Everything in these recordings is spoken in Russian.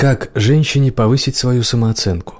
Как женщине повысить свою самооценку?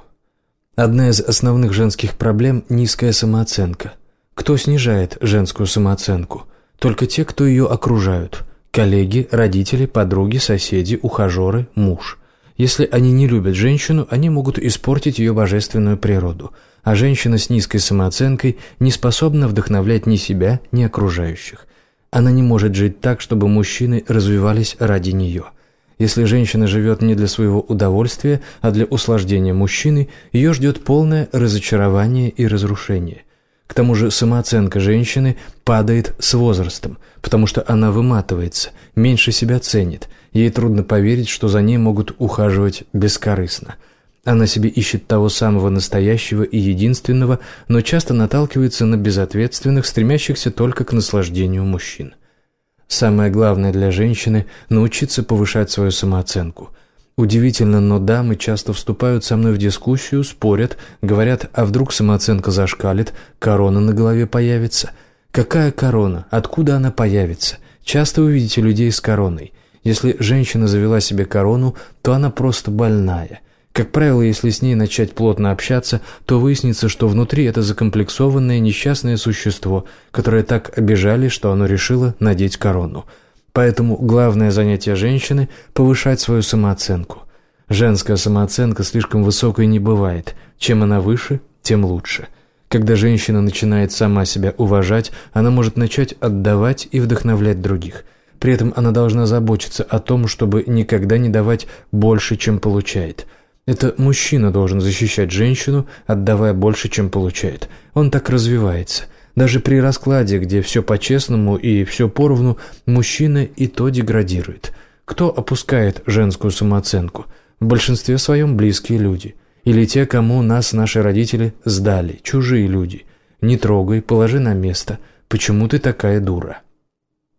Одна из основных женских проблем – низкая самооценка. Кто снижает женскую самооценку? Только те, кто ее окружают – коллеги, родители, подруги, соседи, ухажеры, муж. Если они не любят женщину, они могут испортить ее божественную природу, а женщина с низкой самооценкой не способна вдохновлять ни себя, ни окружающих. Она не может жить так, чтобы мужчины развивались ради нее – если женщина живет не для своего удовольствия, а для услаждения мужчины, ее ждет полное разочарование и разрушение. К тому же самооценка женщины падает с возрастом, потому что она выматывается, меньше себя ценит, ей трудно поверить, что за ней могут ухаживать бескорыстно. Она себе ищет того самого настоящего и единственного, но часто наталкивается на безответственных, стремящихся только к наслаждению мужчин. Самое главное для женщины – научиться повышать свою самооценку. Удивительно, но дамы часто вступают со мной в дискуссию, спорят, говорят, а вдруг самооценка зашкалит, корона на голове появится. Какая корона? Откуда она появится? Часто вы видите людей с короной. Если женщина завела себе корону, то она просто больная – как правило, если с ней начать плотно общаться, то выяснится, что внутри это закомплексованное несчастное существо, которое так обижали, что оно решило надеть корону. Поэтому главное занятие женщины – повышать свою самооценку. Женская самооценка слишком высокой не бывает. Чем она выше, тем лучше. Когда женщина начинает сама себя уважать, она может начать отдавать и вдохновлять других. При этом она должна заботиться о том, чтобы никогда не давать больше, чем получает – это мужчина должен защищать женщину, отдавая больше, чем получает. Он так развивается. Даже при раскладе, где все по-честному и все поровну, мужчина и то деградирует. Кто опускает женскую самооценку? В большинстве своем близкие люди. Или те, кому нас наши родители сдали, чужие люди. Не трогай, положи на место. Почему ты такая дура?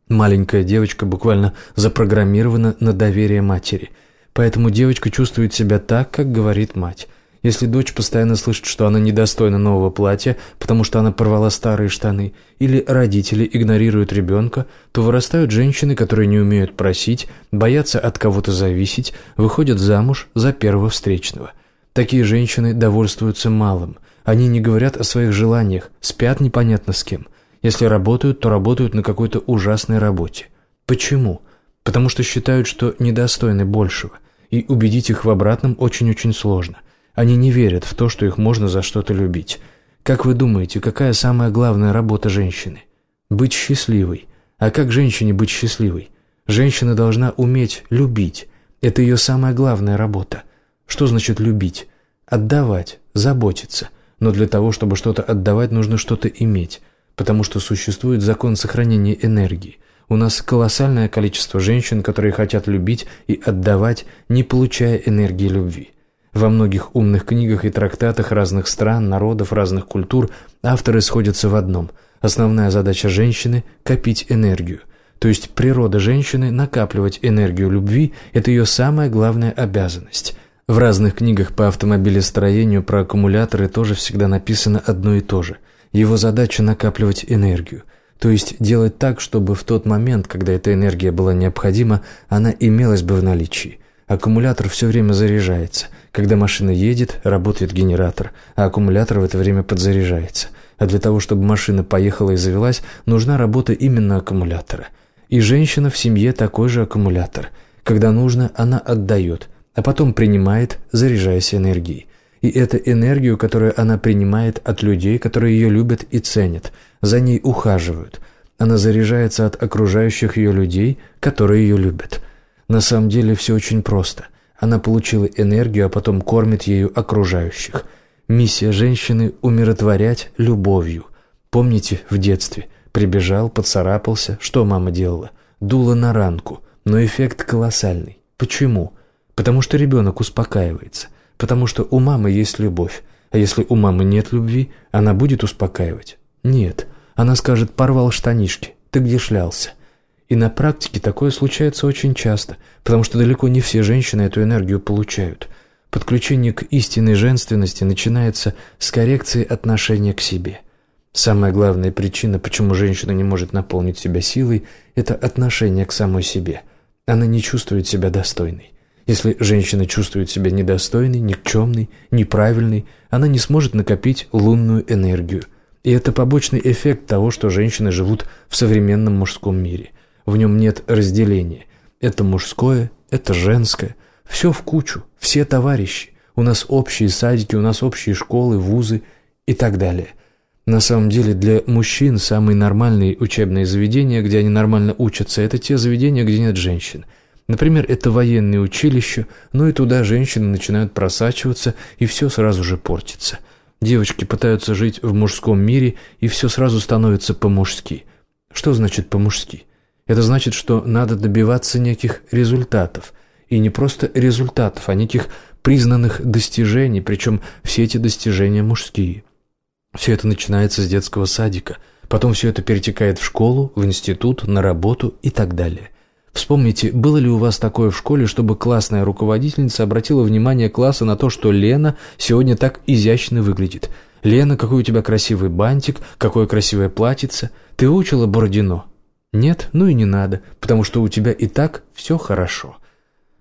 Маленькая девочка буквально запрограммирована на доверие матери – Поэтому девочка чувствует себя так, как говорит мать. Если дочь постоянно слышит, что она недостойна нового платья, потому что она порвала старые штаны, или родители игнорируют ребенка, то вырастают женщины, которые не умеют просить, боятся от кого-то зависеть, выходят замуж за первого встречного. Такие женщины довольствуются малым. Они не говорят о своих желаниях, спят непонятно с кем. Если работают, то работают на какой-то ужасной работе. Почему? потому что считают, что недостойны большего, и убедить их в обратном очень-очень сложно. Они не верят в то, что их можно за что-то любить. Как вы думаете, какая самая главная работа женщины? Быть счастливой. А как женщине быть счастливой? Женщина должна уметь любить. Это ее самая главная работа. Что значит любить? Отдавать, заботиться. Но для того, чтобы что-то отдавать, нужно что-то иметь, потому что существует закон сохранения энергии – у нас колоссальное количество женщин, которые хотят любить и отдавать, не получая энергии любви. Во многих умных книгах и трактатах разных стран, народов, разных культур авторы сходятся в одном. Основная задача женщины – копить энергию. То есть природа женщины – накапливать энергию любви – это ее самая главная обязанность. В разных книгах по автомобилестроению про аккумуляторы тоже всегда написано одно и то же. Его задача – накапливать энергию – то есть делать так, чтобы в тот момент, когда эта энергия была необходима, она имелась бы в наличии. Аккумулятор все время заряжается. Когда машина едет, работает генератор, а аккумулятор в это время подзаряжается. А для того, чтобы машина поехала и завелась, нужна работа именно аккумулятора. И женщина в семье такой же аккумулятор. Когда нужно, она отдает, а потом принимает, заряжаясь энергией. И эту энергию, которую она принимает от людей, которые ее любят и ценят, за ней ухаживают. Она заряжается от окружающих ее людей, которые ее любят. На самом деле все очень просто. Она получила энергию, а потом кормит ею окружающих. Миссия женщины – умиротворять любовью. Помните в детстве? Прибежал, поцарапался. Что мама делала? Дула на ранку. Но эффект колоссальный. Почему? Потому что ребенок успокаивается – потому что у мамы есть любовь. А если у мамы нет любви, она будет успокаивать? Нет. Она скажет «порвал штанишки, ты где шлялся?» И на практике такое случается очень часто, потому что далеко не все женщины эту энергию получают. Подключение к истинной женственности начинается с коррекции отношения к себе. Самая главная причина, почему женщина не может наполнить себя силой, это отношение к самой себе. Она не чувствует себя достойной. Если женщина чувствует себя недостойной, никчемной, неправильной, она не сможет накопить лунную энергию. И это побочный эффект того, что женщины живут в современном мужском мире. В нем нет разделения. Это мужское, это женское. Все в кучу, все товарищи. У нас общие садики, у нас общие школы, вузы и так далее. На самом деле для мужчин самые нормальные учебные заведения, где они нормально учатся, это те заведения, где нет женщин – Например, это военное училище, но и туда женщины начинают просачиваться, и все сразу же портится. Девочки пытаются жить в мужском мире, и все сразу становится по-мужски. Что значит по-мужски? Это значит, что надо добиваться неких результатов. И не просто результатов, а неких признанных достижений, причем все эти достижения мужские. Все это начинается с детского садика, потом все это перетекает в школу, в институт, на работу и так далее – Вспомните, было ли у вас такое в школе, чтобы классная руководительница обратила внимание класса на то, что Лена сегодня так изящно выглядит? «Лена, какой у тебя красивый бантик, какое красивое платьице. Ты выучила Бородино?» «Нет, ну и не надо, потому что у тебя и так все хорошо».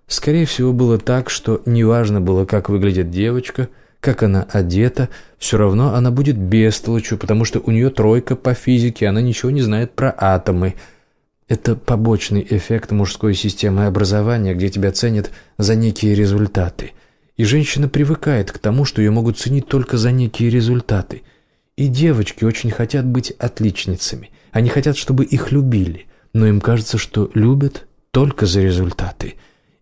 Скорее всего, было так, что неважно было, как выглядит девочка, как она одета, все равно она будет бестолочью, потому что у нее тройка по физике, она ничего не знает про атомы – это побочный эффект мужской системы образования, где тебя ценят за некие результаты. И женщина привыкает к тому, что ее могут ценить только за некие результаты. И девочки очень хотят быть отличницами. Они хотят, чтобы их любили. Но им кажется, что любят только за результаты.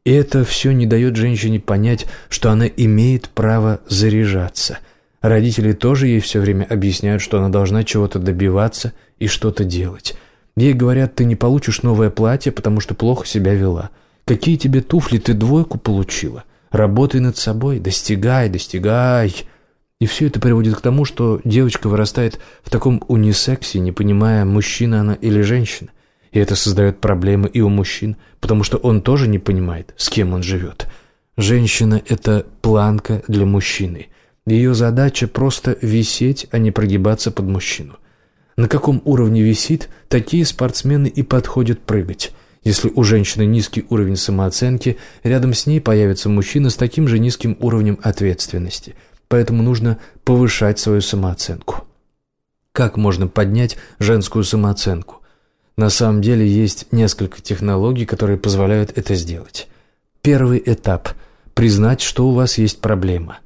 И это все не дает женщине понять, что она имеет право заряжаться. Родители тоже ей все время объясняют, что она должна чего-то добиваться и что-то делать. Ей говорят, ты не получишь новое платье, потому что плохо себя вела. Какие тебе туфли, ты двойку получила. Работай над собой, достигай, достигай. И все это приводит к тому, что девочка вырастает в таком унисексе, не понимая, мужчина она или женщина. И это создает проблемы и у мужчин, потому что он тоже не понимает, с кем он живет. Женщина – это планка для мужчины. Ее задача просто висеть, а не прогибаться под мужчину. На каком уровне висит, такие спортсмены и подходят прыгать. Если у женщины низкий уровень самооценки, рядом с ней появится мужчина с таким же низким уровнем ответственности. Поэтому нужно повышать свою самооценку. Как можно поднять женскую самооценку? На самом деле есть несколько технологий, которые позволяют это сделать. Первый этап – признать, что у вас есть проблема.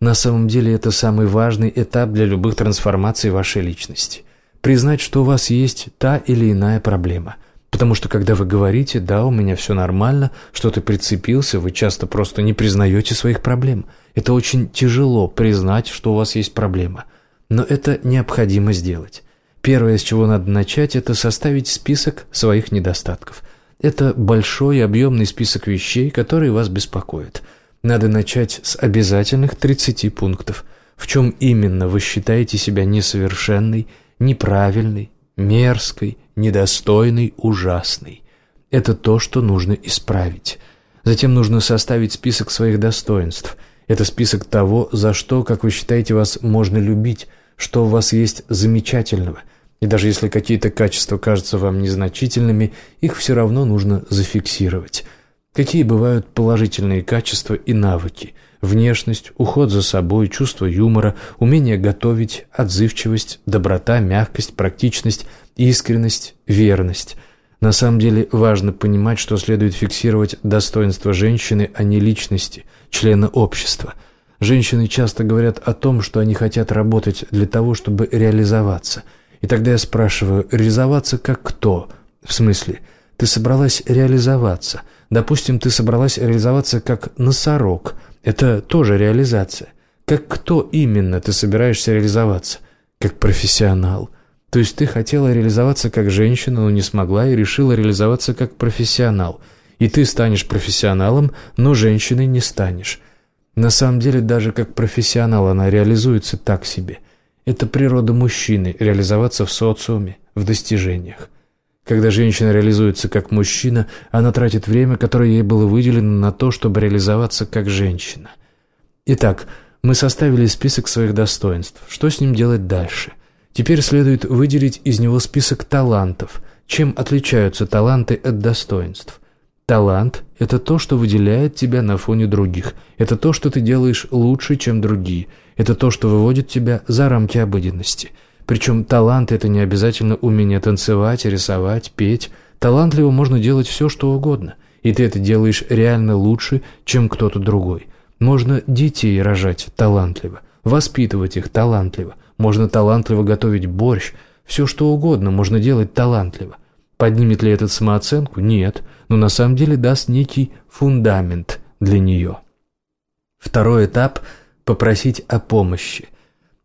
На самом деле это самый важный этап для любых трансформаций вашей личности – признать, что у вас есть та или иная проблема. Потому что когда вы говорите «да, у меня все нормально», что ты прицепился, вы часто просто не признаете своих проблем. Это очень тяжело признать, что у вас есть проблема. Но это необходимо сделать. Первое, с чего надо начать, это составить список своих недостатков. Это большой объемный список вещей, которые вас беспокоят. Надо начать с обязательных 30 пунктов. В чем именно вы считаете себя несовершенной, неправильной, мерзкой, недостойной, ужасной. Это то, что нужно исправить. Затем нужно составить список своих достоинств. Это список того, за что, как вы считаете, вас можно любить, что у вас есть замечательного. И даже если какие-то качества кажутся вам незначительными, их все равно нужно зафиксировать. Какие бывают положительные качества и навыки – Внешность, уход за собой, чувство юмора, умение готовить, отзывчивость, доброта, мягкость, практичность, искренность, верность. На самом деле важно понимать, что следует фиксировать достоинство женщины, а не личности, члена общества. Женщины часто говорят о том, что они хотят работать для того, чтобы реализоваться. И тогда я спрашиваю, реализоваться как кто? В смысле, ты собралась реализоваться. Допустим, ты собралась реализоваться как носорог – это тоже реализация. Как кто именно ты собираешься реализоваться? Как профессионал. То есть ты хотела реализоваться как женщина, но не смогла и решила реализоваться как профессионал. И ты станешь профессионалом, но женщиной не станешь. На самом деле даже как профессионал она реализуется так себе. Это природа мужчины – реализоваться в социуме, в достижениях. Когда женщина реализуется как мужчина, она тратит время, которое ей было выделено на то, чтобы реализоваться как женщина. Итак, мы составили список своих достоинств. Что с ним делать дальше? Теперь следует выделить из него список талантов. Чем отличаются таланты от достоинств? Талант – это то, что выделяет тебя на фоне других. Это то, что ты делаешь лучше, чем другие. Это то, что выводит тебя за рамки обыденности. Причем талант – это не обязательно умение танцевать, рисовать, петь. Талантливо можно делать все, что угодно. И ты это делаешь реально лучше, чем кто-то другой. Можно детей рожать талантливо, воспитывать их талантливо. Можно талантливо готовить борщ. Все, что угодно можно делать талантливо. Поднимет ли этот самооценку? Нет, но на самом деле даст некий фундамент для нее. Второй этап – попросить о помощи.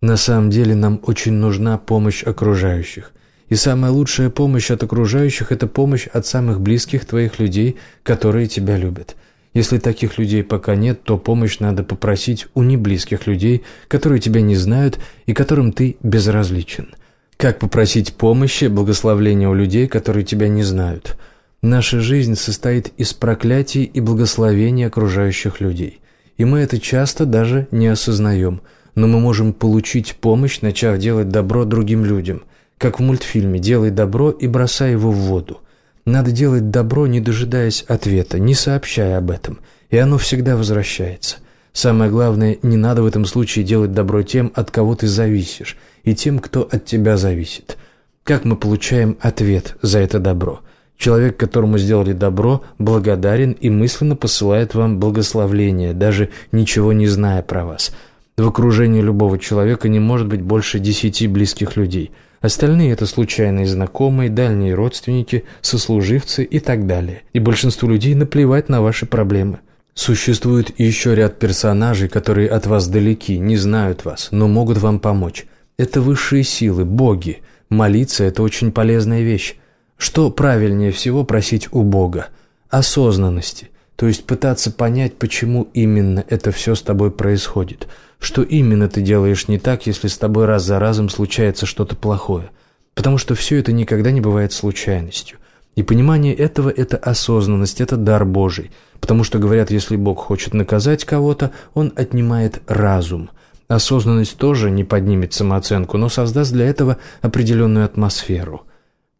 На самом деле нам очень нужна помощь окружающих. И самая лучшая помощь от окружающих – это помощь от самых близких твоих людей, которые тебя любят. Если таких людей пока нет, то помощь надо попросить у неблизких людей, которые тебя не знают и которым ты безразличен. Как попросить помощи, благословления у людей, которые тебя не знают? Наша жизнь состоит из проклятий и благословений окружающих людей. И мы это часто даже не осознаем. Но мы можем получить помощь, начав делать добро другим людям. Как в мультфильме «Делай добро и бросай его в воду». Надо делать добро, не дожидаясь ответа, не сообщая об этом. И оно всегда возвращается. Самое главное, не надо в этом случае делать добро тем, от кого ты зависишь – и тем, кто от тебя зависит. Как мы получаем ответ за это добро? Человек, которому сделали добро, благодарен и мысленно посылает вам благословление, даже ничего не зная про вас. В окружении любого человека не может быть больше десяти близких людей. Остальные – это случайные знакомые, дальние родственники, сослуживцы и так далее. И большинству людей наплевать на ваши проблемы. Существует еще ряд персонажей, которые от вас далеки, не знают вас, но могут вам помочь. Это высшие силы, боги. Молиться – это очень полезная вещь. Что правильнее всего просить у Бога? Осознанности. То есть пытаться понять, почему именно это все с тобой происходит. Что именно ты делаешь не так, если с тобой раз за разом случается что-то плохое. Потому что все это никогда не бывает случайностью. И понимание этого – это осознанность, это дар Божий. Потому что, говорят, если Бог хочет наказать кого-то, Он отнимает разум – Осознанность тоже не поднимет самооценку, но создаст для этого определенную атмосферу.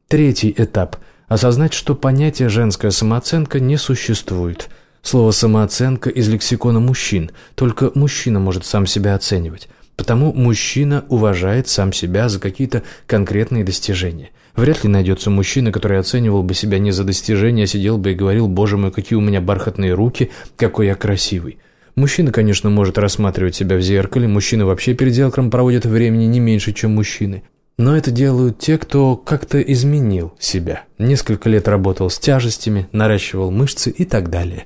Третий этап – осознать, что понятие «женская самооценка» не существует. Слово «самооценка» из лексикона мужчин, только мужчина может сам себя оценивать. Потому мужчина уважает сам себя за какие-то конкретные достижения. Вряд ли найдется мужчина, который оценивал бы себя не за достижения, а сидел бы и говорил «Боже мой, какие у меня бархатные руки, какой я красивый». Мужчина, конечно, может рассматривать себя в зеркале, мужчины вообще перед зеркалом проводят времени не меньше, чем мужчины. Но это делают те, кто как-то изменил себя. Несколько лет работал с тяжестями, наращивал мышцы и так далее.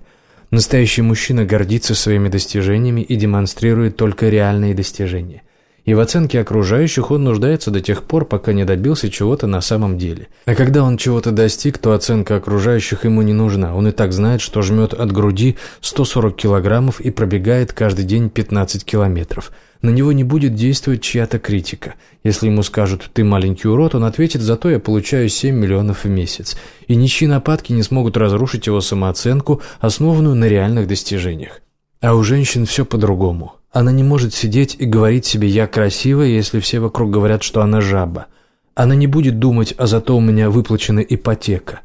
Настоящий мужчина гордится своими достижениями и демонстрирует только реальные достижения – и в оценке окружающих он нуждается до тех пор, пока не добился чего-то на самом деле. А когда он чего-то достиг, то оценка окружающих ему не нужна. Он и так знает, что жмет от груди 140 килограммов и пробегает каждый день 15 километров. На него не будет действовать чья-то критика. Если ему скажут «ты маленький урод», он ответит «зато я получаю 7 миллионов в месяц». И ничьи нападки не смогут разрушить его самооценку, основанную на реальных достижениях. А у женщин все по-другому. Она не может сидеть и говорить себе «я красивая», если все вокруг говорят, что она жаба. Она не будет думать «а зато у меня выплачена ипотека».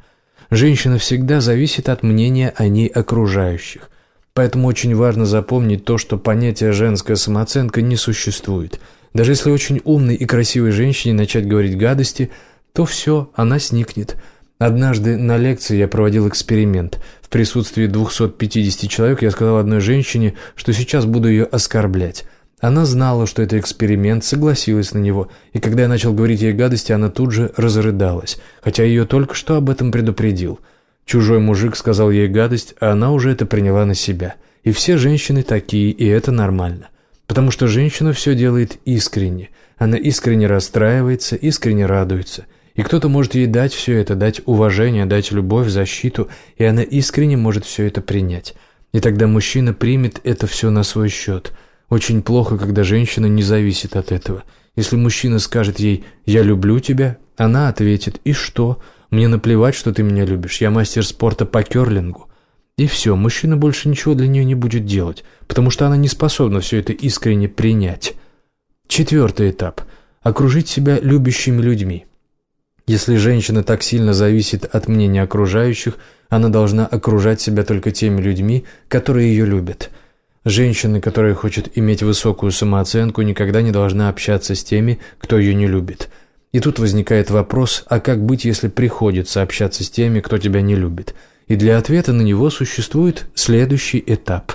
Женщина всегда зависит от мнения о ней окружающих. Поэтому очень важно запомнить то, что понятие «женская самооценка» не существует. Даже если очень умной и красивой женщине начать говорить гадости, то все, она сникнет – Однажды на лекции я проводил эксперимент. В присутствии 250 человек я сказал одной женщине, что сейчас буду ее оскорблять. Она знала, что это эксперимент, согласилась на него, и когда я начал говорить ей гадости, она тут же разрыдалась, хотя ее только что об этом предупредил. Чужой мужик сказал ей гадость, а она уже это приняла на себя. И все женщины такие, и это нормально. Потому что женщина все делает искренне. Она искренне расстраивается, искренне радуется – и кто-то может ей дать все это, дать уважение, дать любовь, защиту, и она искренне может все это принять. И тогда мужчина примет это все на свой счет. Очень плохо, когда женщина не зависит от этого. Если мужчина скажет ей «я люблю тебя», она ответит «и что? Мне наплевать, что ты меня любишь, я мастер спорта по керлингу». И все, мужчина больше ничего для нее не будет делать, потому что она не способна все это искренне принять. Четвертый этап – окружить себя любящими людьми. Если женщина так сильно зависит от мнения окружающих, Она должна окружать себя только теми людьми, которые ее любят. Женщина, которая хочет иметь высокую самооценку, никогда не должна общаться с теми, кто ее не любит. И тут возникает вопрос, а как быть, если приходится общаться с теми, кто тебя не любит? И для ответа на него существует следующий этап.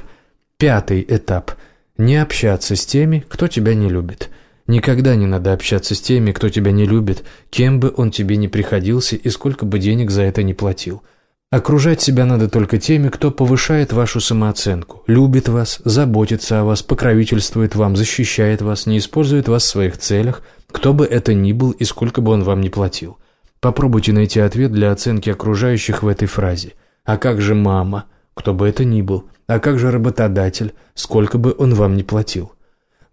Пятый этап – не общаться с теми, кто тебя не любит. Никогда не надо общаться с теми, кто тебя не любит, кем бы он тебе ни приходился и сколько бы денег за это не платил – Окружать себя надо только теми, кто повышает вашу самооценку, любит вас, заботится о вас, покровительствует вам, защищает вас, не использует вас в своих целях, кто бы это ни был и сколько бы он вам ни платил. Попробуйте найти ответ для оценки окружающих в этой фразе. А как же мама? Кто бы это ни был. А как же работодатель? Сколько бы он вам ни платил?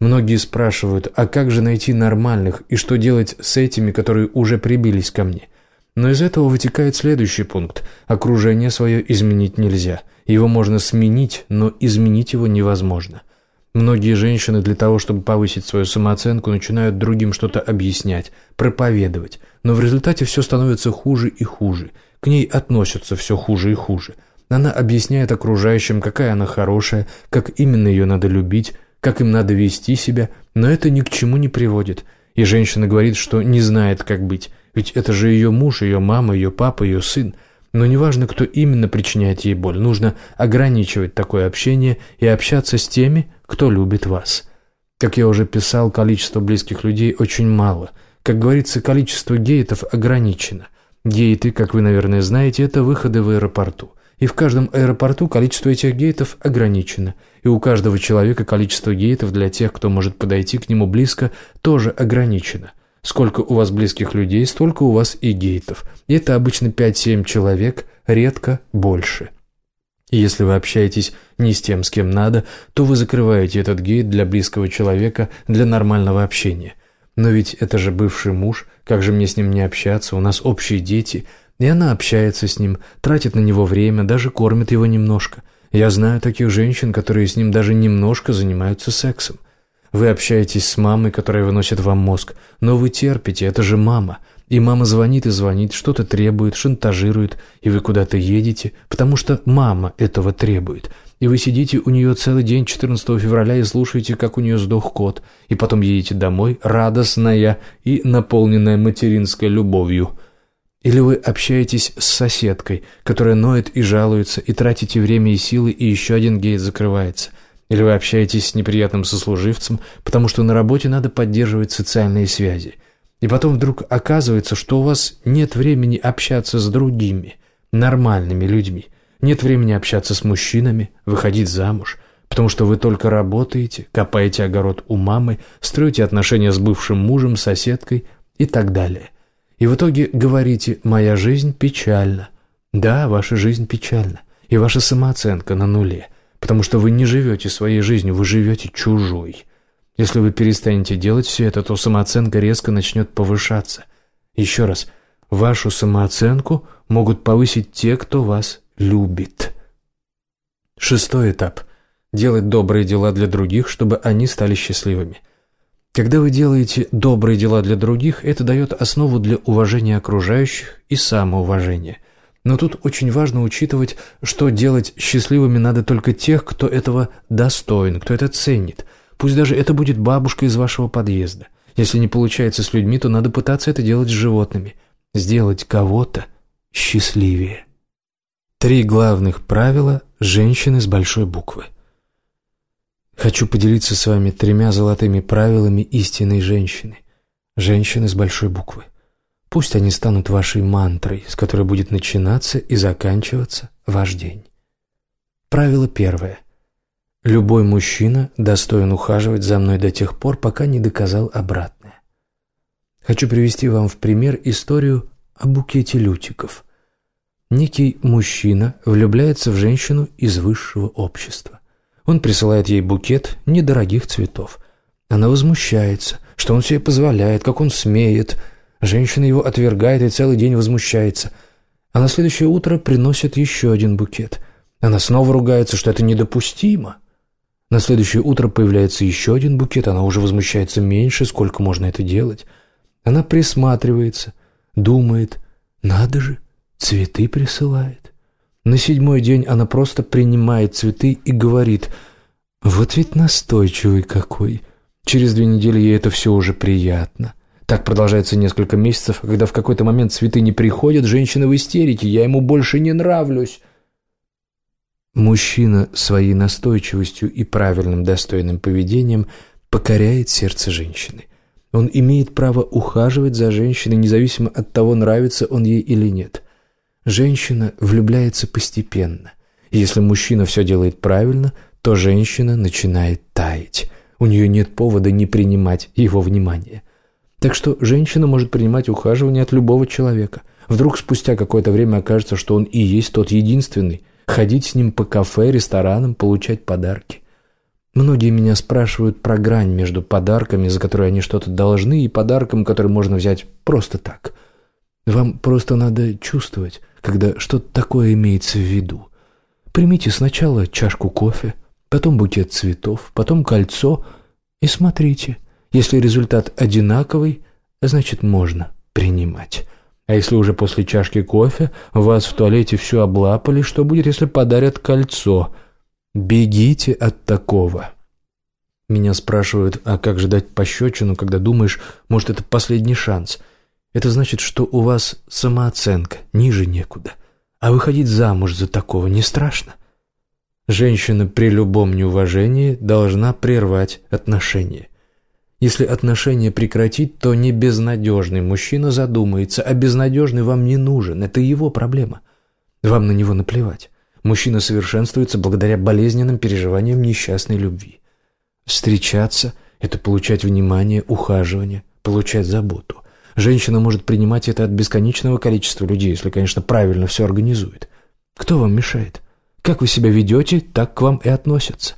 Многие спрашивают, а как же найти нормальных и что делать с этими, которые уже прибились ко мне? Но из этого вытекает следующий пункт. Окружение свое изменить нельзя. Его можно сменить, но изменить его невозможно. Многие женщины для того, чтобы повысить свою самооценку, начинают другим что-то объяснять, проповедовать, но в результате все становится хуже и хуже. К ней относятся все хуже и хуже. Она объясняет окружающим, какая она хорошая, как именно ее надо любить, как им надо вести себя, но это ни к чему не приводит. И женщина говорит, что не знает, как быть. Ведь это же ее муж, ее мама, ее папа, ее сын. Но неважно, кто именно причиняет ей боль, нужно ограничивать такое общение и общаться с теми, кто любит вас. Как я уже писал, количество близких людей очень мало. Как говорится, количество гейтов ограничено. Гейты, как вы, наверное, знаете, это выходы в аэропорту. И в каждом аэропорту количество этих гейтов ограничено. И у каждого человека количество гейтов для тех, кто может подойти к нему близко, тоже ограничено. Сколько у вас близких людей, столько у вас и гейтов. И это обычно 5-7 человек, редко больше. И если вы общаетесь не с тем, с кем надо, то вы закрываете этот гейт для близкого человека, для нормального общения. Но ведь это же бывший муж, как же мне с ним не общаться, у нас общие дети. И она общается с ним, тратит на него время, даже кормит его немножко. Я знаю таких женщин, которые с ним даже немножко занимаются сексом. Вы общаетесь с мамой, которая выносит вам мозг, но вы терпите, это же мама. И мама звонит и звонит, что-то требует, шантажирует, и вы куда-то едете, потому что мама этого требует. И вы сидите у нее целый день 14 февраля и слушаете, как у нее сдох кот, и потом едете домой, радостная и наполненная материнской любовью. Или вы общаетесь с соседкой, которая ноет и жалуется, и тратите время и силы, и еще один гейт закрывается – или вы общаетесь с неприятным сослуживцем, потому что на работе надо поддерживать социальные связи. И потом вдруг оказывается, что у вас нет времени общаться с другими, нормальными людьми. Нет времени общаться с мужчинами, выходить замуж, потому что вы только работаете, копаете огород у мамы, строите отношения с бывшим мужем, соседкой и так далее. И в итоге говорите «моя жизнь печальна». Да, ваша жизнь печальна, и ваша самооценка на нуле – потому что вы не живете своей жизнью, вы живете чужой. Если вы перестанете делать все это, то самооценка резко начнет повышаться. Еще раз, вашу самооценку могут повысить те, кто вас любит. Шестой этап – делать добрые дела для других, чтобы они стали счастливыми. Когда вы делаете добрые дела для других, это дает основу для уважения окружающих и самоуважения – но тут очень важно учитывать, что делать счастливыми надо только тех, кто этого достоин, кто это ценит. Пусть даже это будет бабушка из вашего подъезда. Если не получается с людьми, то надо пытаться это делать с животными. Сделать кого-то счастливее. Три главных правила женщины с большой буквы. Хочу поделиться с вами тремя золотыми правилами истинной женщины. Женщины с большой буквы. Пусть они станут вашей мантрой, с которой будет начинаться и заканчиваться ваш день. Правило первое. Любой мужчина достоин ухаживать за мной до тех пор, пока не доказал обратное. Хочу привести вам в пример историю о букете лютиков. Некий мужчина влюбляется в женщину из высшего общества. Он присылает ей букет недорогих цветов. Она возмущается, что он себе позволяет, как он смеет – Женщина его отвергает и целый день возмущается. А на следующее утро приносит еще один букет. Она снова ругается, что это недопустимо. На следующее утро появляется еще один букет, она уже возмущается меньше, сколько можно это делать. Она присматривается, думает, надо же, цветы присылает. На седьмой день она просто принимает цветы и говорит «Вот ведь настойчивый какой». Через две недели ей это все уже приятно. Так продолжается несколько месяцев, когда в какой-то момент цветы не приходят, женщина в истерике «Я ему больше не нравлюсь». Мужчина своей настойчивостью и правильным достойным поведением покоряет сердце женщины. Он имеет право ухаживать за женщиной, независимо от того, нравится он ей или нет. Женщина влюбляется постепенно. Если мужчина все делает правильно, то женщина начинает таять. У нее нет повода не принимать его внимания. Так что женщина может принимать ухаживание от любого человека. Вдруг спустя какое-то время окажется, что он и есть тот единственный. Ходить с ним по кафе, ресторанам, получать подарки. Многие меня спрашивают про грань между подарками, за которые они что-то должны, и подарком, который можно взять просто так. Вам просто надо чувствовать, когда что-то такое имеется в виду. Примите сначала чашку кофе, потом букет цветов, потом кольцо и смотрите. Если результат одинаковый, значит можно принимать. А если уже после чашки кофе вас в туалете все облапали, что будет, если подарят кольцо – Бегите от такого. Меня спрашивают, а как же дать пощечину, когда думаешь, может, это последний шанс? Это значит, что у вас самооценка ниже некуда. А выходить замуж за такого не страшно. Женщина при любом неуважении должна прервать отношения. Если отношения прекратить, то не безнадежный мужчина задумается, а безнадежный вам не нужен. Это его проблема. Вам на него наплевать. Мужчина совершенствуется благодаря болезненным переживаниям несчастной любви. Встречаться – это получать внимание, ухаживание, получать заботу. Женщина может принимать это от бесконечного количества людей, если, конечно, правильно все организует. Кто вам мешает? Как вы себя ведете, так к вам и относятся.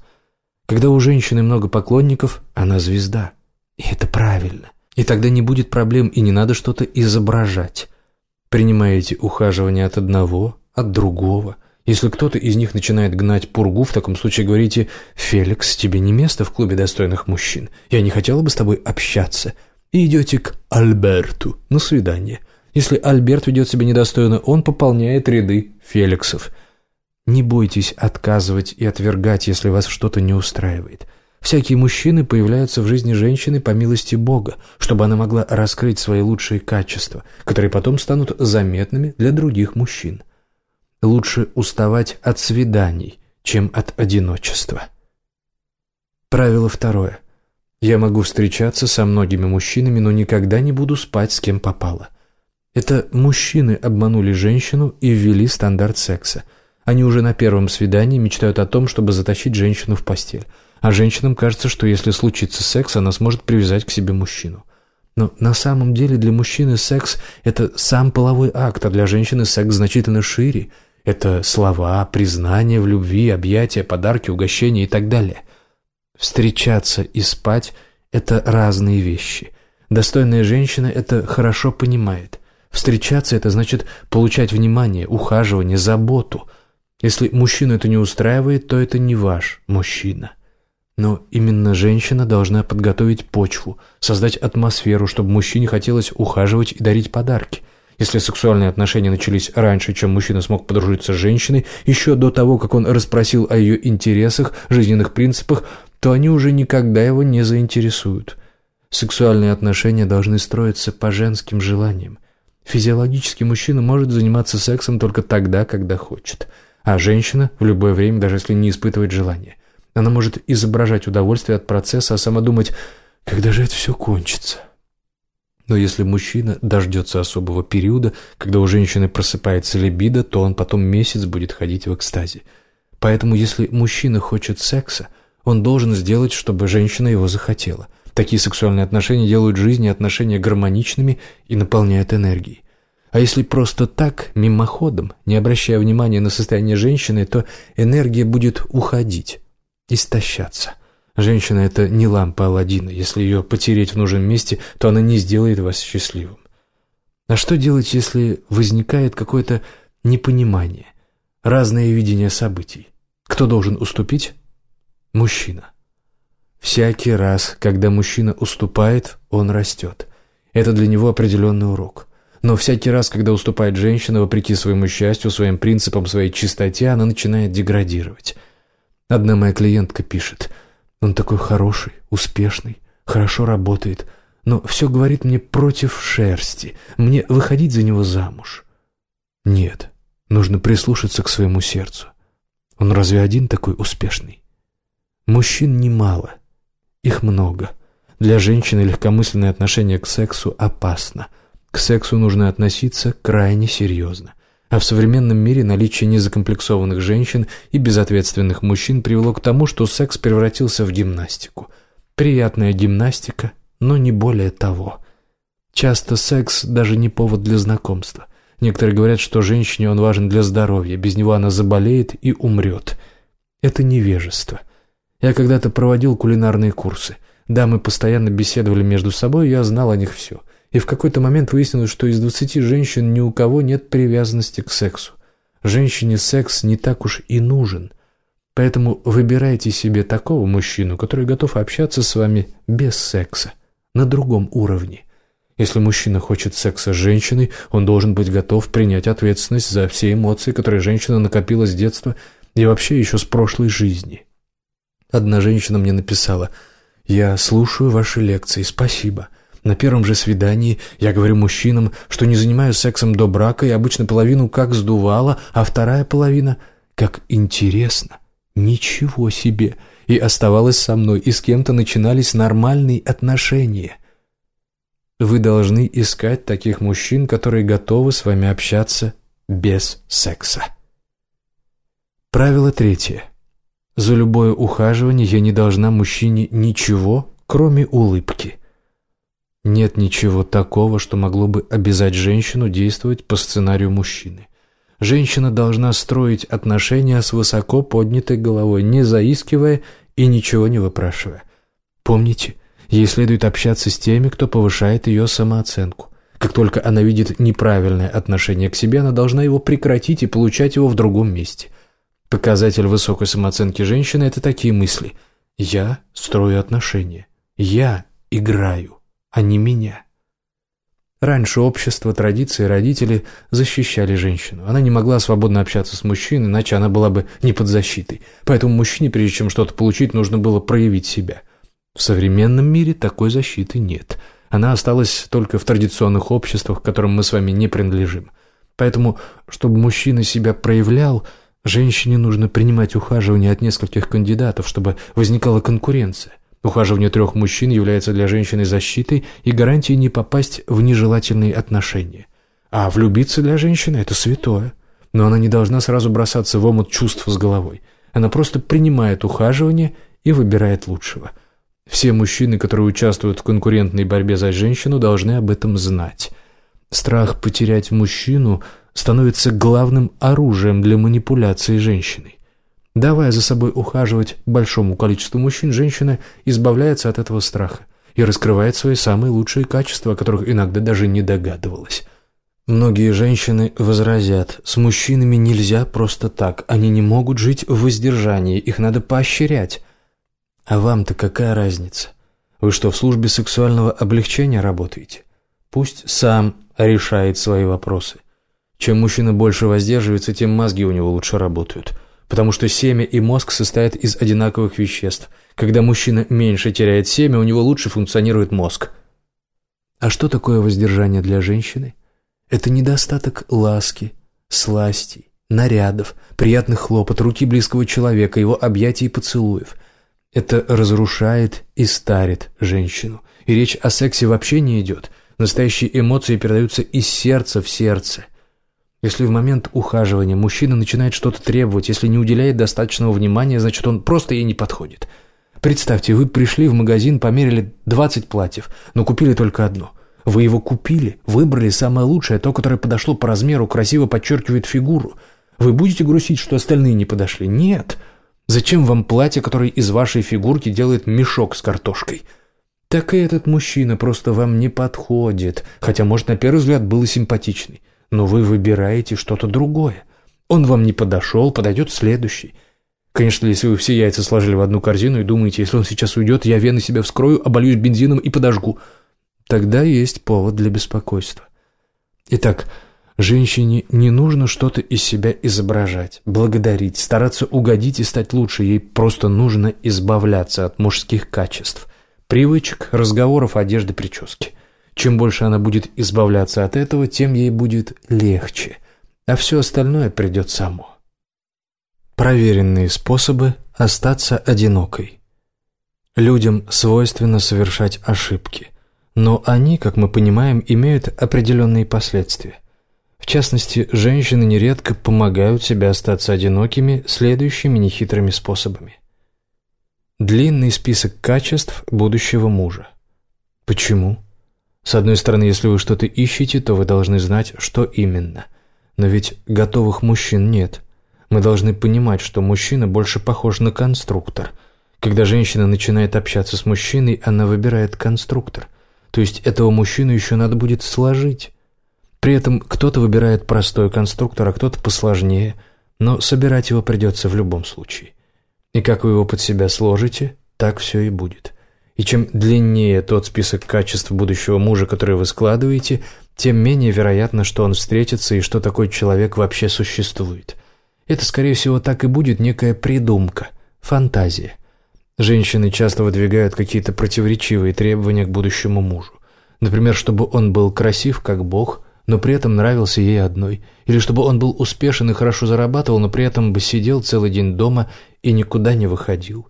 Когда у женщины много поклонников, она звезда. И это правильно. И тогда не будет проблем, и не надо что-то изображать. Принимаете ухаживание от одного, от другого, если кто-то из них начинает гнать пургу, в таком случае говорите «Феликс, тебе не место в клубе достойных мужчин. Я не хотела бы с тобой общаться». И идете к Альберту на свидание. Если Альберт ведет себя недостойно, он пополняет ряды Феликсов. Не бойтесь отказывать и отвергать, если вас что-то не устраивает. Всякие мужчины появляются в жизни женщины по милости Бога, чтобы она могла раскрыть свои лучшие качества, которые потом станут заметными для других мужчин. Лучше уставать от свиданий, чем от одиночества. Правило второе. Я могу встречаться со многими мужчинами, но никогда не буду спать с кем попало. Это мужчины обманули женщину и ввели стандарт секса. Они уже на первом свидании мечтают о том, чтобы затащить женщину в постель. А женщинам кажется, что если случится секс, она сможет привязать к себе мужчину. Но на самом деле для мужчины секс – это сам половой акт, а для женщины секс значительно шире – это слова, признание в любви, объятия, подарки, угощения и так далее. Встречаться и спать – это разные вещи. Достойная женщина это хорошо понимает. Встречаться – это значит получать внимание, ухаживание, заботу. Если мужчину это не устраивает, то это не ваш мужчина. Но именно женщина должна подготовить почву, создать атмосферу, чтобы мужчине хотелось ухаживать и дарить подарки – если сексуальные отношения начались раньше, чем мужчина смог подружиться с женщиной, еще до того, как он расспросил о ее интересах, жизненных принципах, то они уже никогда его не заинтересуют. Сексуальные отношения должны строиться по женским желаниям. Физиологически мужчина может заниматься сексом только тогда, когда хочет, а женщина в любое время, даже если не испытывает желания. Она может изображать удовольствие от процесса, а сама думать, когда же это все кончится. Но если мужчина дождется особого периода, когда у женщины просыпается либидо, то он потом месяц будет ходить в экстазе. Поэтому если мужчина хочет секса, он должен сделать, чтобы женщина его захотела. Такие сексуальные отношения делают жизнь и отношения гармоничными и наполняют энергией. А если просто так, мимоходом, не обращая внимания на состояние женщины, то энергия будет уходить, истощаться. Женщина – это не лампа Аладдина. Если ее потереть в нужном месте, то она не сделает вас счастливым. А что делать, если возникает какое-то непонимание, разное видение событий? Кто должен уступить? Мужчина. Всякий раз, когда мужчина уступает, он растет. Это для него определенный урок. Но всякий раз, когда уступает женщина, вопреки своему счастью, своим принципам, своей чистоте, она начинает деградировать. Одна моя клиентка пишет, он такой хороший, успешный, хорошо работает, но все говорит мне против шерсти, мне выходить за него замуж. Нет, нужно прислушаться к своему сердцу. Он разве один такой успешный? Мужчин немало, их много. Для женщины легкомысленное отношение к сексу опасно. К сексу нужно относиться крайне серьезно. А в современном мире наличие незакомплексованных женщин и безответственных мужчин привело к тому, что секс превратился в гимнастику. Приятная гимнастика, но не более того. Часто секс даже не повод для знакомства. Некоторые говорят, что женщине он важен для здоровья, без него она заболеет и умрет. Это невежество – я когда-то проводил кулинарные курсы. Да, мы постоянно беседовали между собой, я знал о них все. И в какой-то момент выяснилось, что из двадцати женщин ни у кого нет привязанности к сексу. Женщине секс не так уж и нужен. Поэтому выбирайте себе такого мужчину, который готов общаться с вами без секса, на другом уровне. Если мужчина хочет секса с женщиной, он должен быть готов принять ответственность за все эмоции, которые женщина накопила с детства и вообще еще с прошлой жизни. Одна женщина мне написала «Я слушаю ваши лекции, спасибо. На первом же свидании я говорю мужчинам, что не занимаюсь сексом до брака и обычно половину как сдувала, а вторая половина как интересно. Ничего себе!» И оставалась со мной, и с кем-то начинались нормальные отношения. Вы должны искать таких мужчин, которые готовы с вами общаться без секса. Правило третье. За любое ухаживание я не должна мужчине ничего, кроме улыбки. Нет ничего такого, что могло бы обязать женщину действовать по сценарию мужчины. Женщина должна строить отношения с высоко поднятой головой, не заискивая и ничего не выпрашивая. Помните, ей следует общаться с теми, кто повышает ее самооценку. Как только она видит неправильное отношение к себе, она должна его прекратить и получать его в другом месте – Показатель высокой самооценки женщины – это такие мысли. «Я строю отношения. Я играю, а не меня». Раньше общество, традиции, родители защищали женщину. Она не могла свободно общаться с мужчиной, иначе она была бы не под защитой. Поэтому мужчине, прежде чем что-то получить, нужно было проявить себя. В современном мире такой защиты нет. Она осталась только в традиционных обществах, к которым мы с вами не принадлежим. Поэтому, чтобы мужчина себя проявлял – Женщине нужно принимать ухаживание от нескольких кандидатов, чтобы возникала конкуренция. Ухаживание трех мужчин является для женщины защитой и гарантией не попасть в нежелательные отношения. А влюбиться для женщины – это святое. Но она не должна сразу бросаться в омут чувств с головой. Она просто принимает ухаживание и выбирает лучшего. Все мужчины, которые участвуют в конкурентной борьбе за женщину, должны об этом знать. Страх потерять мужчину – становится главным оружием для манипуляции женщиной. Давая за собой ухаживать большому количеству мужчин, женщина избавляется от этого страха и раскрывает свои самые лучшие качества, о которых иногда даже не догадывалась. Многие женщины возразят, с мужчинами нельзя просто так, они не могут жить в воздержании, их надо поощрять. А вам-то какая разница? Вы что, в службе сексуального облегчения работаете? Пусть сам решает свои вопросы. Чем мужчина больше воздерживается, тем мозги у него лучше работают. Потому что семя и мозг состоят из одинаковых веществ. Когда мужчина меньше теряет семя, у него лучше функционирует мозг. А что такое воздержание для женщины? Это недостаток ласки, сластей, нарядов, приятных хлопот, руки близкого человека, его объятий и поцелуев. Это разрушает и старит женщину. И речь о сексе вообще не идет. Настоящие эмоции передаются из сердца в сердце. Если в момент ухаживания мужчина начинает что-то требовать, если не уделяет достаточного внимания, значит он просто ей не подходит. Представьте, вы пришли в магазин, померили 20 платьев, но купили только одно. Вы его купили, выбрали самое лучшее, то, которое подошло по размеру, красиво подчеркивает фигуру. Вы будете грустить, что остальные не подошли? Нет. Зачем вам платье, которое из вашей фигурки делает мешок с картошкой? Так и этот мужчина просто вам не подходит, хотя, может, на первый взгляд был и симпатичный но вы выбираете что-то другое. Он вам не подошел, подойдет следующий. Конечно, если вы все яйца сложили в одну корзину и думаете, если он сейчас уйдет, я вены себя вскрою, обольюсь бензином и подожгу, тогда есть повод для беспокойства. Итак, женщине не нужно что-то из себя изображать, благодарить, стараться угодить и стать лучше. Ей просто нужно избавляться от мужских качеств, привычек, разговоров, одежды, прически. Чем больше она будет избавляться от этого, тем ей будет легче, а все остальное придет само. Проверенные способы остаться одинокой. Людям свойственно совершать ошибки, но они, как мы понимаем, имеют определенные последствия. В частности, женщины нередко помогают себе остаться одинокими следующими нехитрыми способами. Длинный список качеств будущего мужа. Почему? С одной стороны, если вы что-то ищете, то вы должны знать, что именно. Но ведь готовых мужчин нет. Мы должны понимать, что мужчина больше похож на конструктор. Когда женщина начинает общаться с мужчиной, она выбирает конструктор. То есть этого мужчину еще надо будет сложить. При этом кто-то выбирает простой конструктор, а кто-то посложнее, но собирать его придется в любом случае. И как вы его под себя сложите, так все и будет. И чем длиннее тот список качеств будущего мужа, который вы складываете, тем менее вероятно, что он встретится и что такой человек вообще существует. Это, скорее всего, так и будет некая придумка, фантазия. Женщины часто выдвигают какие-то противоречивые требования к будущему мужу. Например, чтобы он был красив, как Бог, но при этом нравился ей одной. Или чтобы он был успешен и хорошо зарабатывал, но при этом бы сидел целый день дома и никуда не выходил.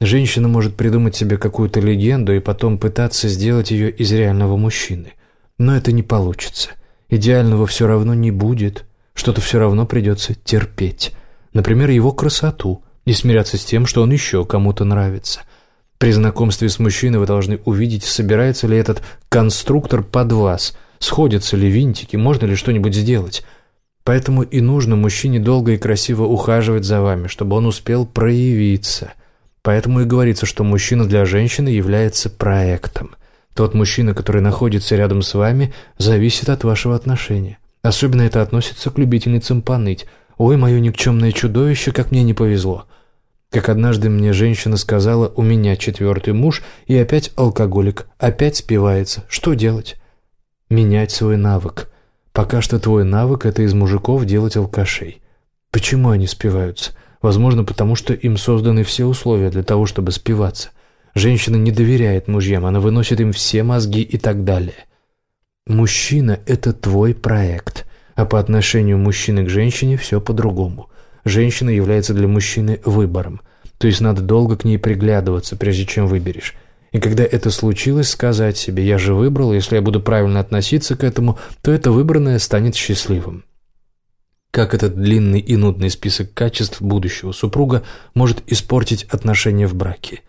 Женщина может придумать себе какую-то легенду и потом пытаться сделать ее из реального мужчины. Но это не получится. Идеального все равно не будет. Что-то все равно придется терпеть. Например, его красоту. И смиряться с тем, что он еще кому-то нравится. При знакомстве с мужчиной вы должны увидеть, собирается ли этот конструктор под вас, сходятся ли винтики, можно ли что-нибудь сделать. Поэтому и нужно мужчине долго и красиво ухаживать за вами, чтобы он успел проявиться – Поэтому и говорится, что мужчина для женщины является проектом. Тот мужчина, который находится рядом с вами, зависит от вашего отношения. Особенно это относится к любительницам поныть. «Ой, мое никчемное чудовище, как мне не повезло». Как однажды мне женщина сказала, у меня четвертый муж и опять алкоголик, опять спивается. Что делать? Менять свой навык. Пока что твой навык – это из мужиков делать алкашей. Почему они спиваются? Возможно, потому что им созданы все условия для того, чтобы спиваться. Женщина не доверяет мужьям, она выносит им все мозги и так далее. Мужчина – это твой проект, а по отношению мужчины к женщине все по-другому. Женщина является для мужчины выбором, то есть надо долго к ней приглядываться, прежде чем выберешь. И когда это случилось, сказать себе «я же выбрал, если я буду правильно относиться к этому, то это выбранное станет счастливым» как этот длинный и нудный список качеств будущего супруга может испортить отношения в браке.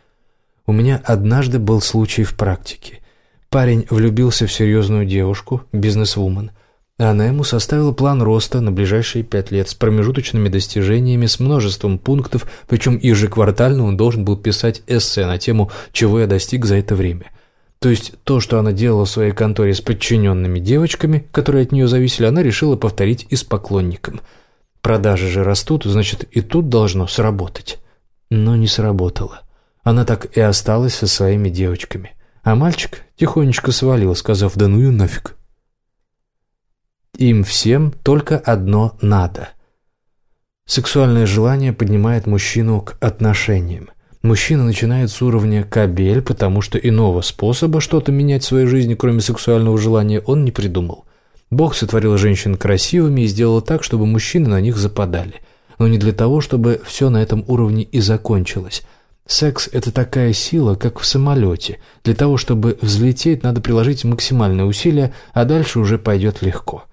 У меня однажды был случай в практике. Парень влюбился в серьезную девушку, бизнесвумен, а она ему составила план роста на ближайшие пять лет с промежуточными достижениями, с множеством пунктов, причем ежеквартально он должен был писать эссе на тему «Чего я достиг за это время». То есть то, что она делала в своей конторе с подчиненными девочками, которые от нее зависели, она решила повторить и с поклонником. Продажи же растут, значит, и тут должно сработать. Но не сработало. Она так и осталась со своими девочками. А мальчик тихонечко свалил, сказав «да ну и нафиг». Им всем только одно надо. Сексуальное желание поднимает мужчину к отношениям. Мужчина начинает с уровня кабель, потому что иного способа что-то менять в своей жизни, кроме сексуального желания, он не придумал. Бог сотворил женщин красивыми и сделал так, чтобы мужчины на них западали. Но не для того, чтобы все на этом уровне и закончилось. Секс – это такая сила, как в самолете. Для того, чтобы взлететь, надо приложить максимальные усилия, а дальше уже пойдет легко.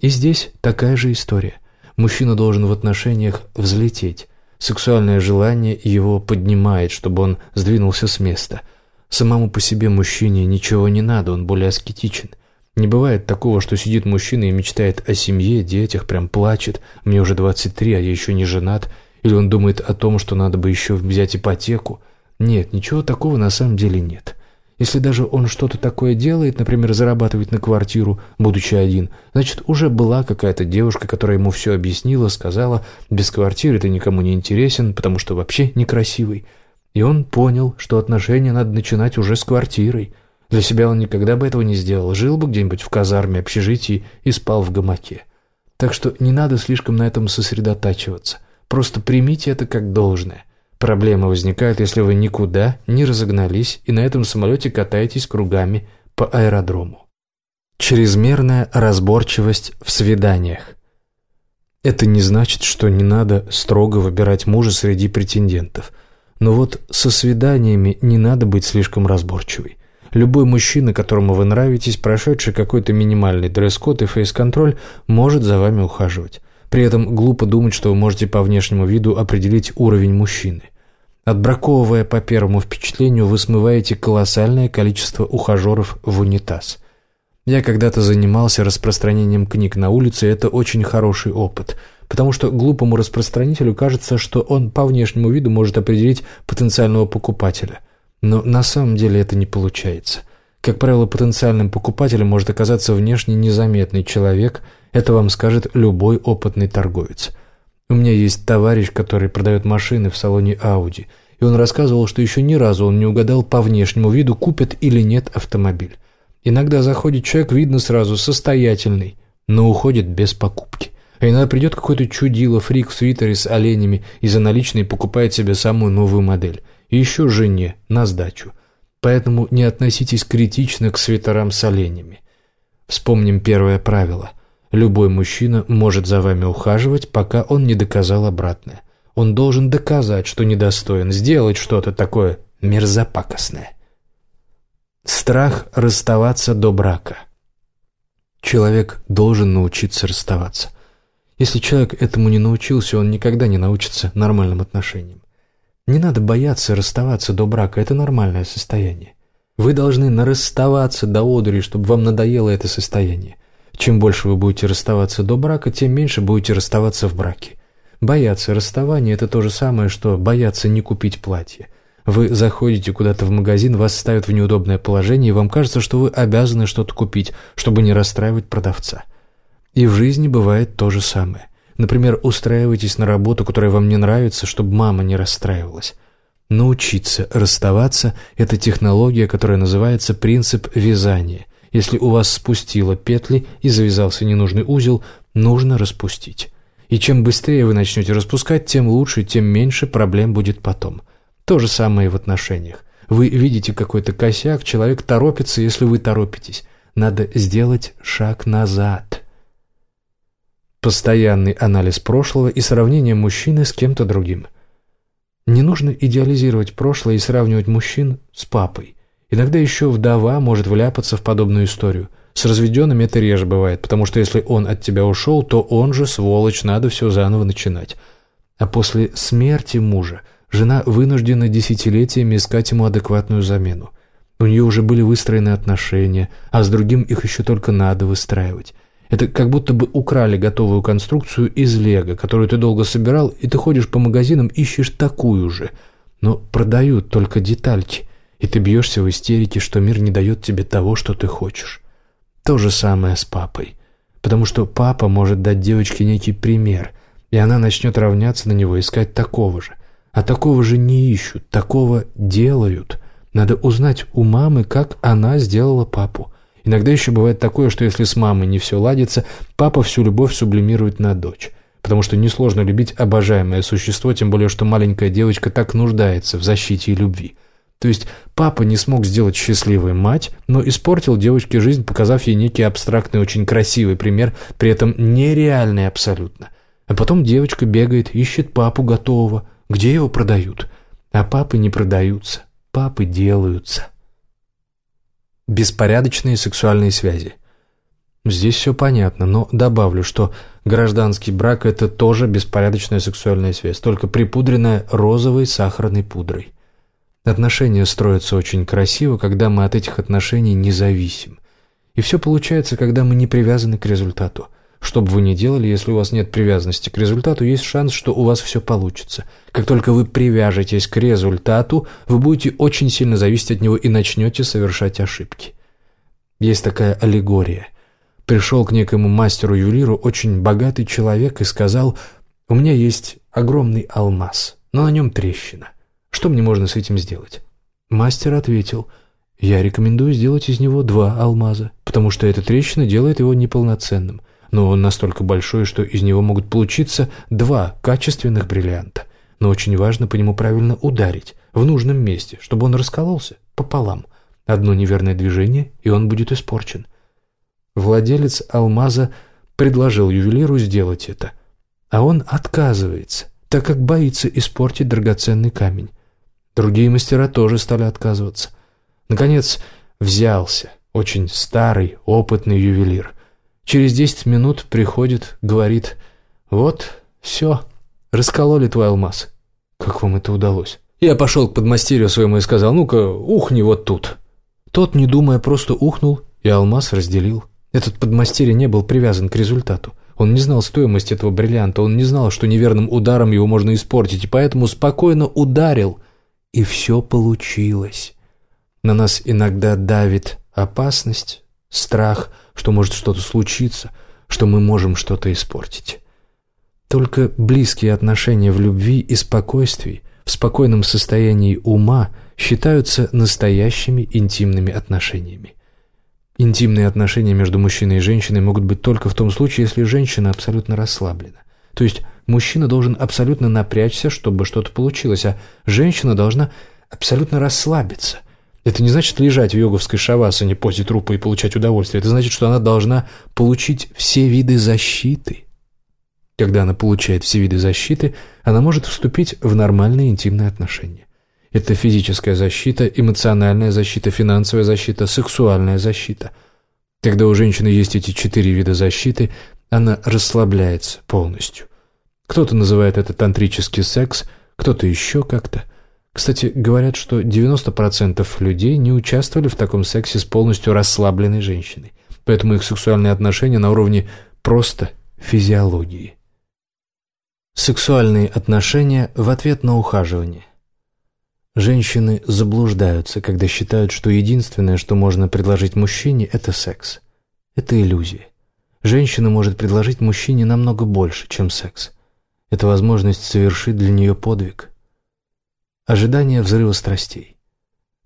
И здесь такая же история. Мужчина должен в отношениях взлететь. Сексуальное желание его поднимает, чтобы он сдвинулся с места. Самому по себе мужчине ничего не надо, он более аскетичен. Не бывает такого, что сидит мужчина и мечтает о семье, детях, прям плачет. Мне уже 23, а я еще не женат. Или он думает о том, что надо бы еще взять ипотеку. Нет, ничего такого на самом деле нет. Если даже он что-то такое делает, например, зарабатывает на квартиру, будучи один, значит, уже была какая-то девушка, которая ему все объяснила, сказала, без квартиры ты никому не интересен, потому что вообще некрасивый. И он понял, что отношения надо начинать уже с квартирой. Для себя он никогда бы этого не сделал. Жил бы где-нибудь в казарме, общежитии и спал в гамаке. Так что не надо слишком на этом сосредотачиваться. Просто примите это как должное. Проблема возникает, если вы никуда не разогнались и на этом самолете катаетесь кругами по аэродрому. Чрезмерная разборчивость в свиданиях. Это не значит, что не надо строго выбирать мужа среди претендентов. Но вот со свиданиями не надо быть слишком разборчивой. Любой мужчина, которому вы нравитесь, прошедший какой-то минимальный дресс-код и фейс-контроль, может за вами ухаживать. При этом глупо думать, что вы можете по внешнему виду определить уровень мужчины. Отбраковывая по первому впечатлению, вы смываете колоссальное количество ухажеров в унитаз. Я когда-то занимался распространением книг на улице, это очень хороший опыт, потому что глупому распространителю кажется, что он по внешнему виду может определить потенциального покупателя. Но на самом деле это не получается. Как правило, потенциальным покупателем может оказаться внешне незаметный человек, это вам скажет любой опытный торговец. У меня есть товарищ, который продает машины в салоне Audi, и он рассказывал, что еще ни разу он не угадал по внешнему виду, купит или нет автомобиль. Иногда заходит человек, видно сразу, состоятельный, но уходит без покупки. А иногда придет какой-то чудило, фрик в свитере с оленями и за наличные покупает себе самую новую модель. И еще жене, на сдачу. Поэтому не относитесь критично к свитерам с оленями. Вспомним первое правило. Любой мужчина может за вами ухаживать, пока он не доказал обратное. Он должен доказать, что недостоин, сделать что-то такое мерзопакостное. Страх расставаться до брака. Человек должен научиться расставаться. Если человек этому не научился, он никогда не научится нормальным отношениям. Не надо бояться расставаться до брака, это нормальное состояние. Вы должны нарасставаться до одури, чтобы вам надоело это состояние. Чем больше вы будете расставаться до брака, тем меньше будете расставаться в браке. Бояться расставания – это то же самое, что бояться не купить платье. Вы заходите куда-то в магазин, вас ставят в неудобное положение, и вам кажется, что вы обязаны что-то купить, чтобы не расстраивать продавца. И в жизни бывает то же самое. Например, устраиваетесь на работу, которая вам не нравится, чтобы мама не расстраивалась. Научиться расставаться – это технология, которая называется принцип вязания. Если у вас спустило петли и завязался ненужный узел, нужно распустить. И чем быстрее вы начнете распускать, тем лучше, тем меньше проблем будет потом. То же самое и в отношениях. Вы видите какой-то косяк, человек торопится, если вы торопитесь. Надо сделать шаг назад. Постоянный анализ прошлого и сравнение мужчины с кем-то другим. Не нужно идеализировать прошлое и сравнивать мужчин с папой. Иногда еще вдова может вляпаться в подобную историю. С разведенными это реже бывает, потому что если он от тебя ушел, то он же, сволочь, надо все заново начинать. А после смерти мужа жена вынуждена десятилетиями искать ему адекватную замену. У нее уже были выстроены отношения, а с другим их еще только надо выстраивать. Это как будто бы украли готовую конструкцию из лего, которую ты долго собирал, и ты ходишь по магазинам, ищешь такую же. Но продают только детальки, и ты бьешься в истерике, что мир не дает тебе того, что ты хочешь. То же самое с папой. Потому что папа может дать девочке некий пример, и она начнет равняться на него, искать такого же. А такого же не ищут, такого делают. Надо узнать у мамы, как она сделала папу. Иногда еще бывает такое, что если с мамой не все ладится, папа всю любовь сублимирует на дочь. Потому что несложно любить обожаемое существо, тем более, что маленькая девочка так нуждается в защите и любви. То есть папа не смог сделать счастливой мать, но испортил девочке жизнь, показав ей некий абстрактный, очень красивый пример, при этом нереальный абсолютно. А потом девочка бегает, ищет папу готового. Где его продают? А папы не продаются, папы делаются. Беспорядочные сексуальные связи. Здесь все понятно, но добавлю, что гражданский брак – это тоже беспорядочная сексуальная связь, только припудренная розовой сахарной пудрой. Отношения строятся очень красиво, когда мы от этих отношений не зависим. И все получается, когда мы не привязаны к результату. Что бы вы ни делали, если у вас нет привязанности к результату, есть шанс, что у вас все получится. Как только вы привяжетесь к результату, вы будете очень сильно зависеть от него и начнете совершать ошибки. Есть такая аллегория. Пришел к некому мастеру-ювелиру очень богатый человек и сказал, «У меня есть огромный алмаз, но на нем трещина. Что мне можно с этим сделать? Мастер ответил, Я рекомендую сделать из него два алмаза, потому что эта трещина делает его неполноценным. Но он настолько большой, что из него могут получиться два качественных бриллианта. Но очень важно по нему правильно ударить, в нужном месте, чтобы он раскололся пополам. Одно неверное движение, и он будет испорчен. Владелец алмаза предложил ювелиру сделать это, а он отказывается, так как боится испортить драгоценный камень. Другие мастера тоже стали отказываться. Наконец, взялся очень старый, опытный ювелир. Через десять минут приходит, говорит, «Вот, все, раскололи твой алмаз». «Как вам это удалось?» Я пошел к подмастерью своему и сказал, «Ну-ка, ухни вот тут». Тот, не думая, просто ухнул, и алмаз разделил. Этот подмастерье не был привязан к результату. Он не знал стоимость этого бриллианта, он не знал, что неверным ударом его можно испортить, и поэтому спокойно ударил. И все получилось. На нас иногда давит опасность, страх, что может что-то случиться, что мы можем что-то испортить. Только близкие отношения в любви и спокойствии, в спокойном состоянии ума считаются настоящими интимными отношениями. Интимные отношения между мужчиной и женщиной могут быть только в том случае, если женщина абсолютно расслаблена. То есть мужчина должен абсолютно напрячься, чтобы что-то получилось, а женщина должна абсолютно расслабиться, это не значит лежать в йоговской шавасане позе трупа и получать удовольствие. Это значит, что она должна получить все виды защиты. Когда она получает все виды защиты, она может вступить в нормальные интимные отношения. Это физическая защита, эмоциональная защита, финансовая защита, сексуальная защита. Когда у женщины есть эти четыре вида защиты, она расслабляется полностью. Кто-то называет это тантрический секс, кто-то еще как-то – кстати, говорят, что 90% людей не участвовали в таком сексе с полностью расслабленной женщиной. Поэтому их сексуальные отношения на уровне просто физиологии. Сексуальные отношения в ответ на ухаживание. Женщины заблуждаются, когда считают, что единственное, что можно предложить мужчине, это секс. Это иллюзия. Женщина может предложить мужчине намного больше, чем секс. Это возможность совершить для нее подвиг – Ожидание взрыва страстей.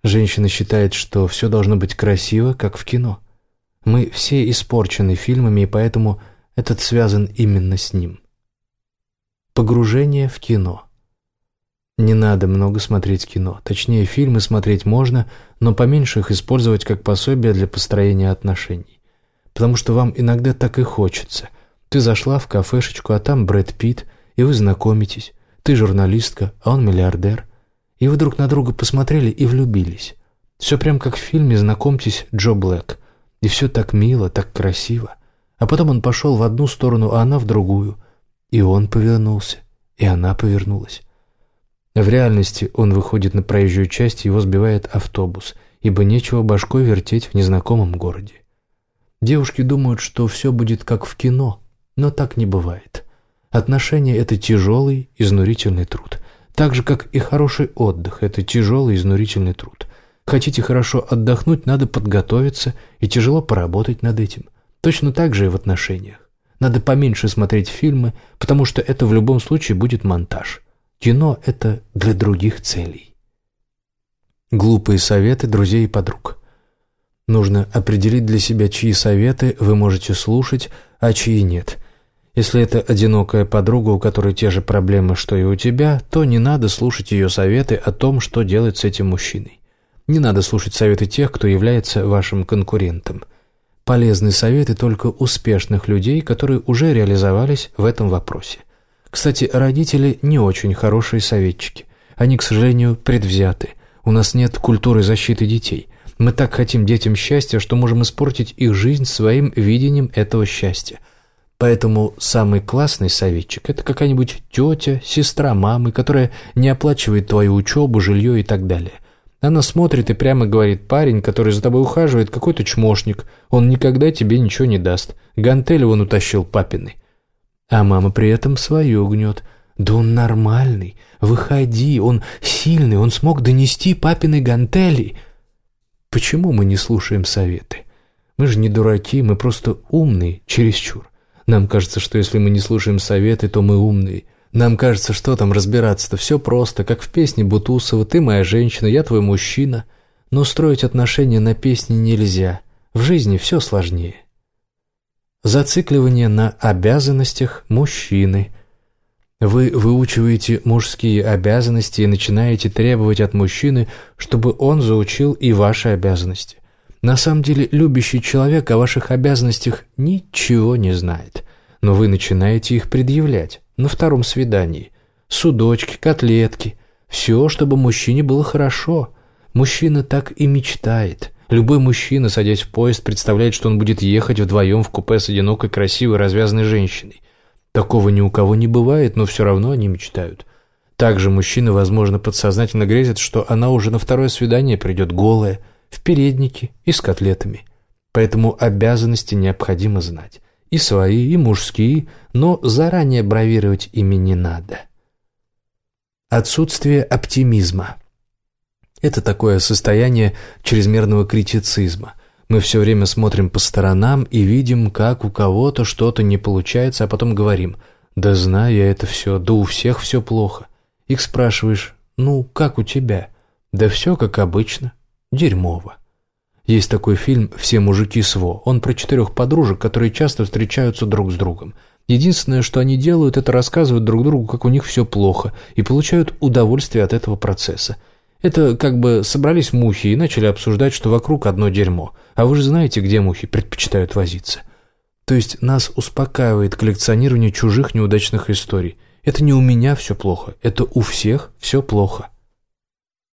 Женщина считает, что все должно быть красиво, как в кино. Мы все испорчены фильмами, и поэтому этот связан именно с ним. Погружение в кино. Не надо много смотреть кино. Точнее, фильмы смотреть можно, но поменьше их использовать как пособие для построения отношений. Потому что вам иногда так и хочется. Ты зашла в кафешечку, а там Брэд Питт, и вы знакомитесь. Ты журналистка, а он миллиардер. И вы друг на друга посмотрели и влюбились. Все прям как в фильме «Знакомьтесь, Джо Блэк». И все так мило, так красиво. А потом он пошел в одну сторону, а она в другую. И он повернулся, и она повернулась. В реальности он выходит на проезжую часть, его сбивает автобус, ибо нечего башкой вертеть в незнакомом городе. Девушки думают, что все будет как в кино, но так не бывает. Отношения — это тяжелый, изнурительный труд. Так же, как и хороший отдых – это тяжелый изнурительный труд. Хотите хорошо отдохнуть, надо подготовиться и тяжело поработать над этим. Точно так же и в отношениях. Надо поменьше смотреть фильмы, потому что это в любом случае будет монтаж. Кино – это для других целей. Глупые советы друзей и подруг. Нужно определить для себя, чьи советы вы можете слушать, а чьи нет – если это одинокая подруга, у которой те же проблемы, что и у тебя, то не надо слушать ее советы о том, что делать с этим мужчиной. Не надо слушать советы тех, кто является вашим конкурентом. Полезны советы только успешных людей, которые уже реализовались в этом вопросе. Кстати, родители не очень хорошие советчики. Они, к сожалению, предвзяты. У нас нет культуры защиты детей. Мы так хотим детям счастья, что можем испортить их жизнь своим видением этого счастья – Поэтому самый классный советчик – это какая-нибудь тетя, сестра мамы, которая не оплачивает твою учебу, жилье и так далее. Она смотрит и прямо говорит, парень, который за тобой ухаживает, какой-то чмошник, он никогда тебе ничего не даст. Гантели он утащил папины. А мама при этом свою гнет. Да он нормальный, выходи, он сильный, он смог донести папины гантели. Почему мы не слушаем советы? Мы же не дураки, мы просто умные, чересчур. Нам кажется, что если мы не слушаем советы, то мы умные. Нам кажется, что там разбираться-то все просто, как в песне Бутусова «Ты моя женщина, я твой мужчина». Но строить отношения на песне нельзя. В жизни все сложнее. Зацикливание на обязанностях мужчины. Вы выучиваете мужские обязанности и начинаете требовать от мужчины, чтобы он заучил и ваши обязанности. На самом деле любящий человек о ваших обязанностях ничего не знает, но вы начинаете их предъявлять на втором свидании. Судочки, котлетки, все, чтобы мужчине было хорошо. Мужчина так и мечтает. Любой мужчина, садясь в поезд, представляет, что он будет ехать вдвоем в купе с одинокой, красивой, развязанной женщиной. Такого ни у кого не бывает, но все равно они мечтают. Также мужчина, возможно, подсознательно грезит, что она уже на второе свидание придет голая, в переднике и с котлетами. Поэтому обязанности необходимо знать. И свои, и мужские, но заранее бравировать ими не надо. Отсутствие оптимизма. Это такое состояние чрезмерного критицизма. Мы все время смотрим по сторонам и видим, как у кого-то что-то не получается, а потом говорим «Да знаю я это все, да у всех все плохо». Их спрашиваешь «Ну, как у тебя?» «Да все как обычно, дерьмово». Есть такой фильм «Все мужики СВО». Он про четырех подружек, которые часто встречаются друг с другом. Единственное, что они делают, это рассказывают друг другу, как у них все плохо, и получают удовольствие от этого процесса. Это как бы собрались мухи и начали обсуждать, что вокруг одно дерьмо. А вы же знаете, где мухи предпочитают возиться. То есть нас успокаивает коллекционирование чужих неудачных историй. Это не у меня все плохо, это у всех все плохо.